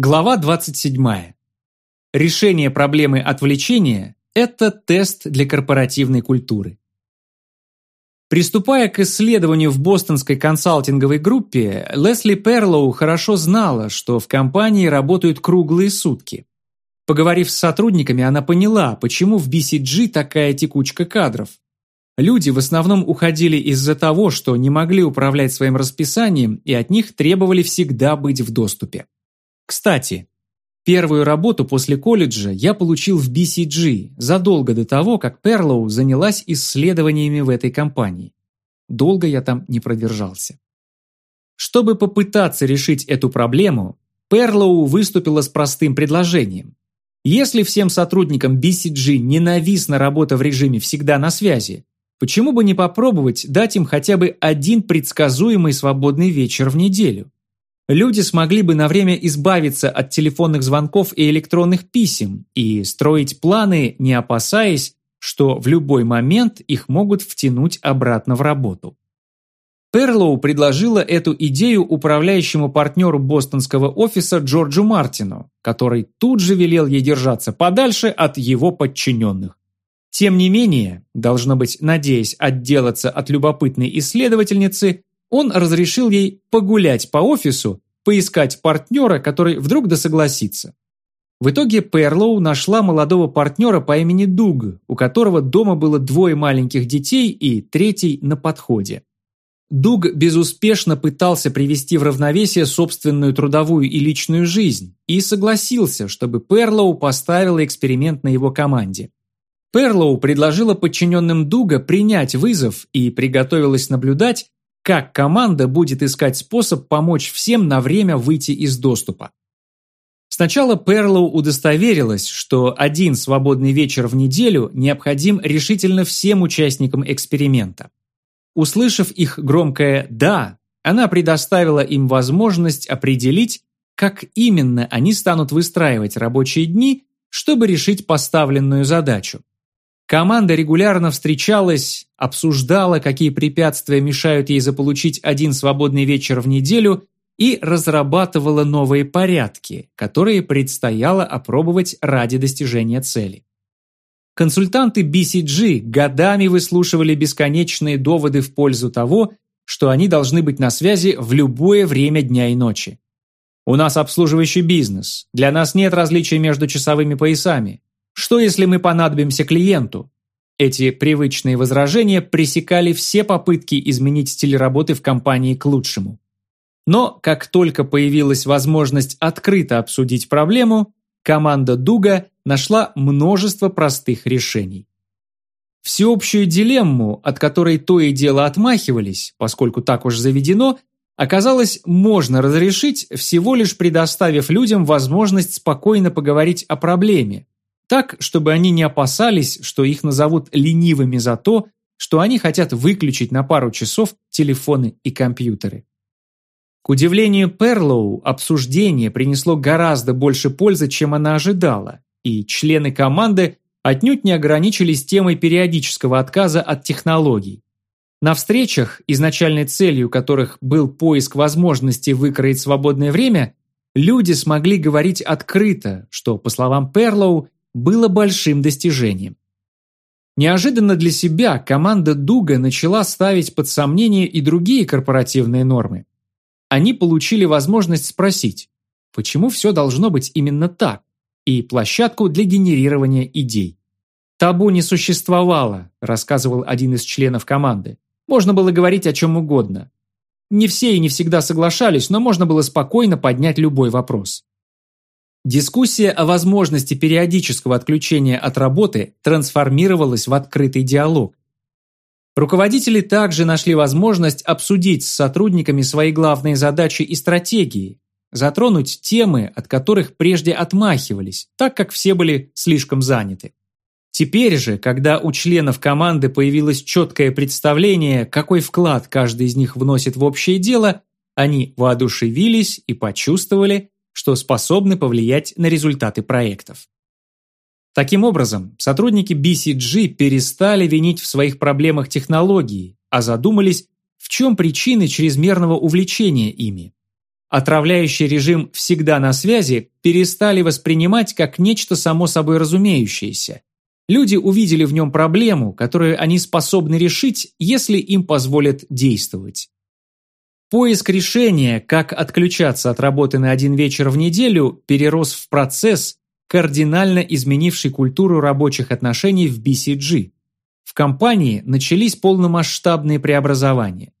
Глава 27. Решение проблемы отвлечения – это тест для корпоративной культуры. Приступая к исследованию в бостонской консалтинговой группе, Лесли Перлоу хорошо знала, что в компании работают круглые сутки. Поговорив с сотрудниками, она поняла, почему в BCG такая текучка кадров. Люди в основном уходили из-за того, что не могли управлять своим расписанием и от них требовали всегда быть в доступе. Кстати, первую работу после колледжа я получил в BCG задолго до того, как Перлоу занялась исследованиями в этой компании. Долго я там не продержался. Чтобы попытаться решить эту проблему, Перлоу выступила с простым предложением. Если всем сотрудникам BCG ненавистна работа в режиме «всегда на связи», почему бы не попробовать дать им хотя бы один предсказуемый свободный вечер в неделю? Люди смогли бы на время избавиться от телефонных звонков и электронных писем и строить планы, не опасаясь, что в любой момент их могут втянуть обратно в работу. Перлоу предложила эту идею управляющему партнеру бостонского офиса Джорджу Мартину, который тут же велел ей держаться подальше от его подчиненных. Тем не менее, должно быть, надеясь отделаться от любопытной исследовательницы, он разрешил ей погулять по офису, поискать партнера, который вдруг да согласится. В итоге Перлоу нашла молодого партнера по имени Дуг, у которого дома было двое маленьких детей и третий на подходе. Дуг безуспешно пытался привести в равновесие собственную трудовую и личную жизнь и согласился, чтобы Перлоу поставила эксперимент на его команде. Перлоу предложила подчиненным Дуга принять вызов и приготовилась наблюдать, как команда будет искать способ помочь всем на время выйти из доступа. Сначала Перлоу удостоверилась, что один свободный вечер в неделю необходим решительно всем участникам эксперимента. Услышав их громкое «да», она предоставила им возможность определить, как именно они станут выстраивать рабочие дни, чтобы решить поставленную задачу. Команда регулярно встречалась, обсуждала, какие препятствия мешают ей заполучить один свободный вечер в неделю и разрабатывала новые порядки, которые предстояло опробовать ради достижения цели. Консультанты BCG годами выслушивали бесконечные доводы в пользу того, что они должны быть на связи в любое время дня и ночи. У нас обслуживающий бизнес, для нас нет различия между часовыми поясами. Что если мы понадобимся клиенту? Эти привычные возражения пресекали все попытки изменить стиль работы в компании к лучшему. Но как только появилась возможность открыто обсудить проблему, команда Дуга нашла множество простых решений. Всеобщую дилемму, от которой то и дело отмахивались, поскольку так уж заведено, оказалось, можно разрешить, всего лишь предоставив людям возможность спокойно поговорить о проблеме, так, чтобы они не опасались, что их назовут ленивыми за то, что они хотят выключить на пару часов телефоны и компьютеры. К удивлению Перлоу, обсуждение принесло гораздо больше пользы, чем она ожидала, и члены команды отнюдь не ограничились темой периодического отказа от технологий. На встречах, изначальной целью которых был поиск возможности выкроить свободное время, люди смогли говорить открыто, что, по словам Перлоу, было большим достижением. Неожиданно для себя команда Дуга начала ставить под сомнение и другие корпоративные нормы. Они получили возможность спросить, почему все должно быть именно так, и площадку для генерирования идей. «Табу не существовало», – рассказывал один из членов команды. «Можно было говорить о чем угодно. Не все и не всегда соглашались, но можно было спокойно поднять любой вопрос». Дискуссия о возможности периодического отключения от работы трансформировалась в открытый диалог. Руководители также нашли возможность обсудить с сотрудниками свои главные задачи и стратегии, затронуть темы, от которых прежде отмахивались, так как все были слишком заняты. Теперь же, когда у членов команды появилось четкое представление, какой вклад каждый из них вносит в общее дело, они воодушевились и почувствовали, что способны повлиять на результаты проектов. Таким образом, сотрудники BCG перестали винить в своих проблемах технологии, а задумались, в чем причины чрезмерного увлечения ими. Отравляющий режим «всегда на связи» перестали воспринимать как нечто само собой разумеющееся. Люди увидели в нем проблему, которую они способны решить, если им позволят действовать. Поиск решения, как отключаться от работы на один вечер в неделю, перерос в процесс, кардинально изменивший культуру рабочих отношений в BCG. В компании начались полномасштабные преобразования.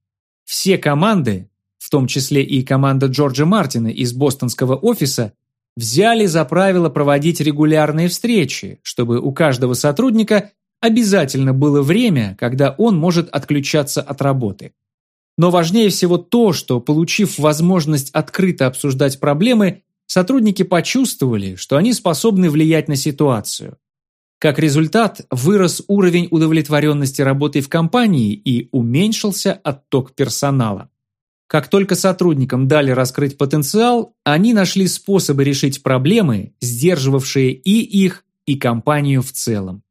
Все команды, в том числе и команда Джорджа Мартина из бостонского офиса, взяли за правило проводить регулярные встречи, чтобы у каждого сотрудника обязательно было время, когда он может отключаться от работы. Но важнее всего то, что, получив возможность открыто обсуждать проблемы, сотрудники почувствовали, что они способны влиять на ситуацию. Как результат, вырос уровень удовлетворенности работой в компании и уменьшился отток персонала. Как только сотрудникам дали раскрыть потенциал, они нашли способы решить проблемы, сдерживавшие и их, и компанию в целом.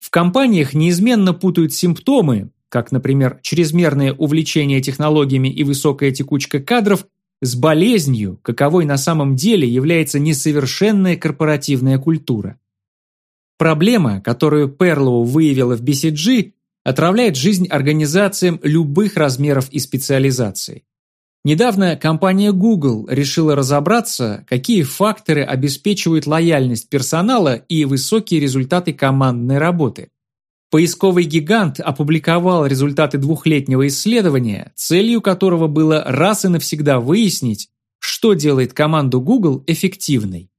В компаниях неизменно путают симптомы, как, например, чрезмерное увлечение технологиями и высокая текучка кадров, с болезнью, каковой на самом деле является несовершенная корпоративная культура. Проблема, которую Перлоу выявила в BCG, отравляет жизнь организациям любых размеров и специализаций. Недавно компания Google решила разобраться, какие факторы обеспечивают лояльность персонала и высокие результаты командной работы. Поисковый гигант опубликовал результаты двухлетнего исследования, целью которого было раз и навсегда выяснить, что делает команду Google эффективной.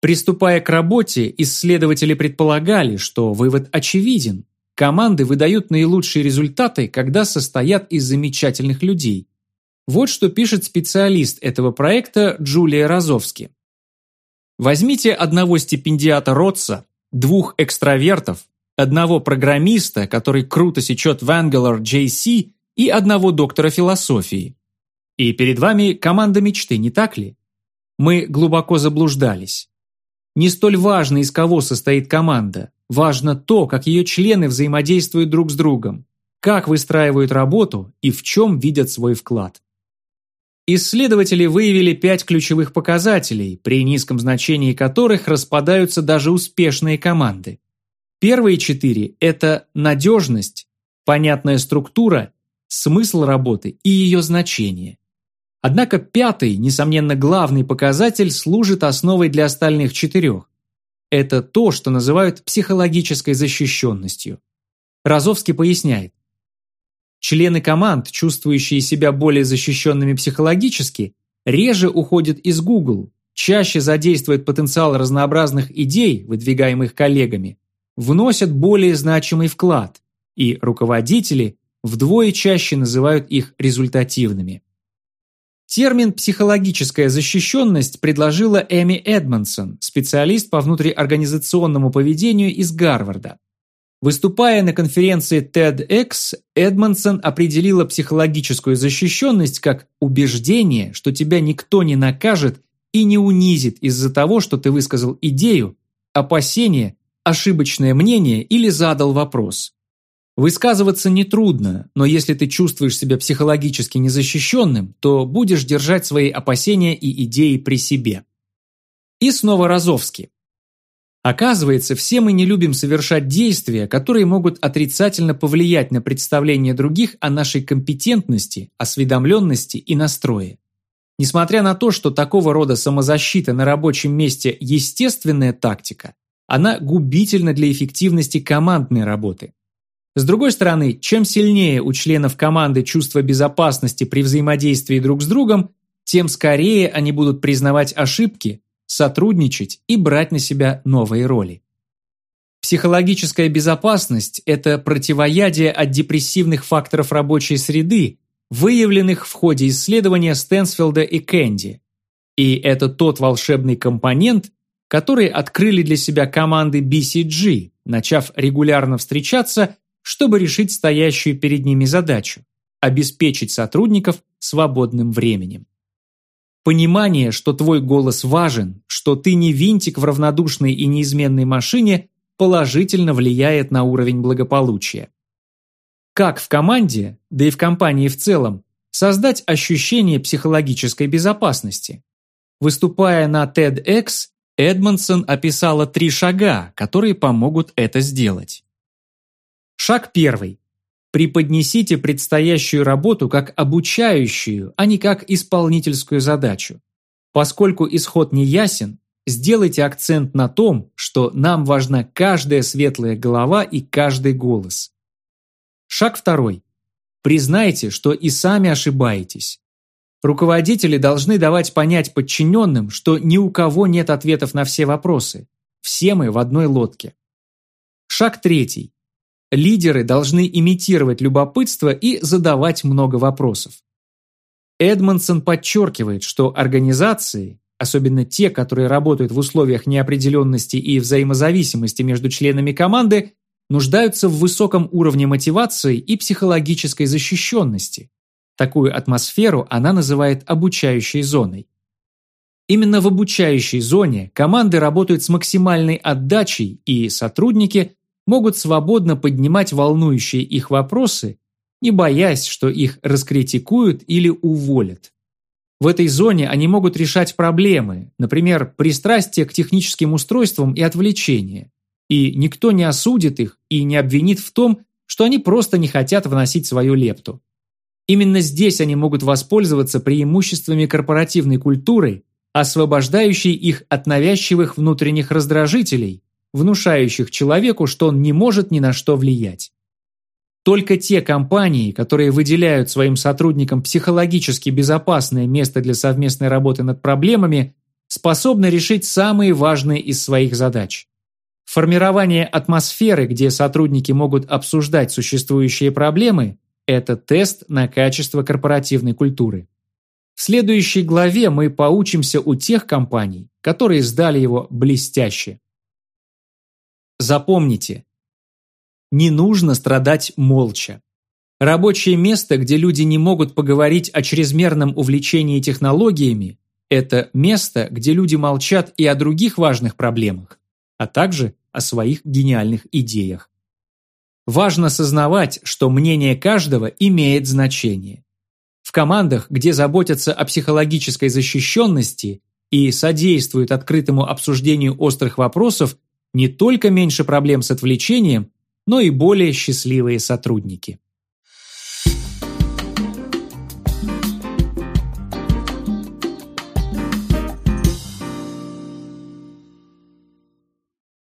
Приступая к работе, исследователи предполагали, что вывод очевиден. Команды выдают наилучшие результаты, когда состоят из замечательных людей. Вот что пишет специалист этого проекта Джулия Розовски. Возьмите одного стипендиата Ротса, двух экстравертов, одного программиста, который круто сечет в Angular JC, и одного доктора философии. И перед вами команда мечты, не так ли? Мы глубоко заблуждались. Не столь важно, из кого состоит команда. Важно то, как ее члены взаимодействуют друг с другом, как выстраивают работу и в чем видят свой вклад. Исследователи выявили пять ключевых показателей, при низком значении которых распадаются даже успешные команды. Первые четыре – это надежность, понятная структура, смысл работы и ее значение. Однако пятый, несомненно главный показатель, служит основой для остальных четырех. Это то, что называют психологической защищенностью. Розовский поясняет. Члены команд, чувствующие себя более защищенными психологически, реже уходят из Google, чаще задействуют потенциал разнообразных идей, выдвигаемых коллегами, вносят более значимый вклад, и руководители вдвое чаще называют их результативными. Термин «психологическая защищенность» предложила Эми Эдмонсон, специалист по внутриорганизационному поведению из Гарварда. Выступая на конференции TEDx, Эдмонсон определила психологическую защищенность как убеждение, что тебя никто не накажет и не унизит из-за того, что ты высказал идею, опасение ошибочное мнение или задал вопрос. Высказываться нетрудно, но если ты чувствуешь себя психологически незащищенным, то будешь держать свои опасения и идеи при себе. И снова Розовский. Оказывается, все мы не любим совершать действия, которые могут отрицательно повлиять на представление других о нашей компетентности, осведомленности и настрое. Несмотря на то, что такого рода самозащита на рабочем месте – естественная тактика, она губительна для эффективности командной работы. С другой стороны, чем сильнее у членов команды чувство безопасности при взаимодействии друг с другом, тем скорее они будут признавать ошибки, сотрудничать и брать на себя новые роли. Психологическая безопасность – это противоядие от депрессивных факторов рабочей среды, выявленных в ходе исследования Стэнсфилда и Кэнди. И это тот волшебный компонент, которые открыли для себя команды BCG, начав регулярно встречаться, чтобы решить стоящую перед ними задачу – обеспечить сотрудников свободным временем. Понимание, что твой голос важен, что ты не винтик в равнодушной и неизменной машине, положительно влияет на уровень благополучия. Как в команде, да и в компании в целом, создать ощущение психологической безопасности. Выступая на TEDx, Эдмонсон описала три шага, которые помогут это сделать. Шаг первый. Преподнесите предстоящую работу как обучающую, а не как исполнительскую задачу. Поскольку исход не ясен, сделайте акцент на том, что нам важна каждая светлая голова и каждый голос. Шаг второй. Признайте, что и сами ошибаетесь. Руководители должны давать понять подчиненным, что ни у кого нет ответов на все вопросы. Все мы в одной лодке. Шаг третий. Лидеры должны имитировать любопытство и задавать много вопросов. Эдмонсон подчеркивает, что организации, особенно те, которые работают в условиях неопределенности и взаимозависимости между членами команды, нуждаются в высоком уровне мотивации и психологической защищенности, Такую атмосферу она называет обучающей зоной. Именно в обучающей зоне команды работают с максимальной отдачей, и сотрудники могут свободно поднимать волнующие их вопросы, не боясь, что их раскритикуют или уволят. В этой зоне они могут решать проблемы, например, пристрастие к техническим устройствам и отвлечения. И никто не осудит их и не обвинит в том, что они просто не хотят вносить свою лепту. Именно здесь они могут воспользоваться преимуществами корпоративной культуры, освобождающей их от навязчивых внутренних раздражителей, внушающих человеку, что он не может ни на что влиять. Только те компании, которые выделяют своим сотрудникам психологически безопасное место для совместной работы над проблемами, способны решить самые важные из своих задач. Формирование атмосферы, где сотрудники могут обсуждать существующие проблемы, это тест на качество корпоративной культуры. В следующей главе мы поучимся у тех компаний, которые сдали его блестяще. Запомните, не нужно страдать молча. Рабочее место, где люди не могут поговорить о чрезмерном увлечении технологиями, это место, где люди молчат и о других важных проблемах, а также о своих гениальных идеях. Важно сознавать, что мнение каждого имеет значение. В командах, где заботятся о психологической защищенности и содействуют открытому обсуждению острых вопросов, не только меньше проблем с отвлечением, но и более счастливые сотрудники.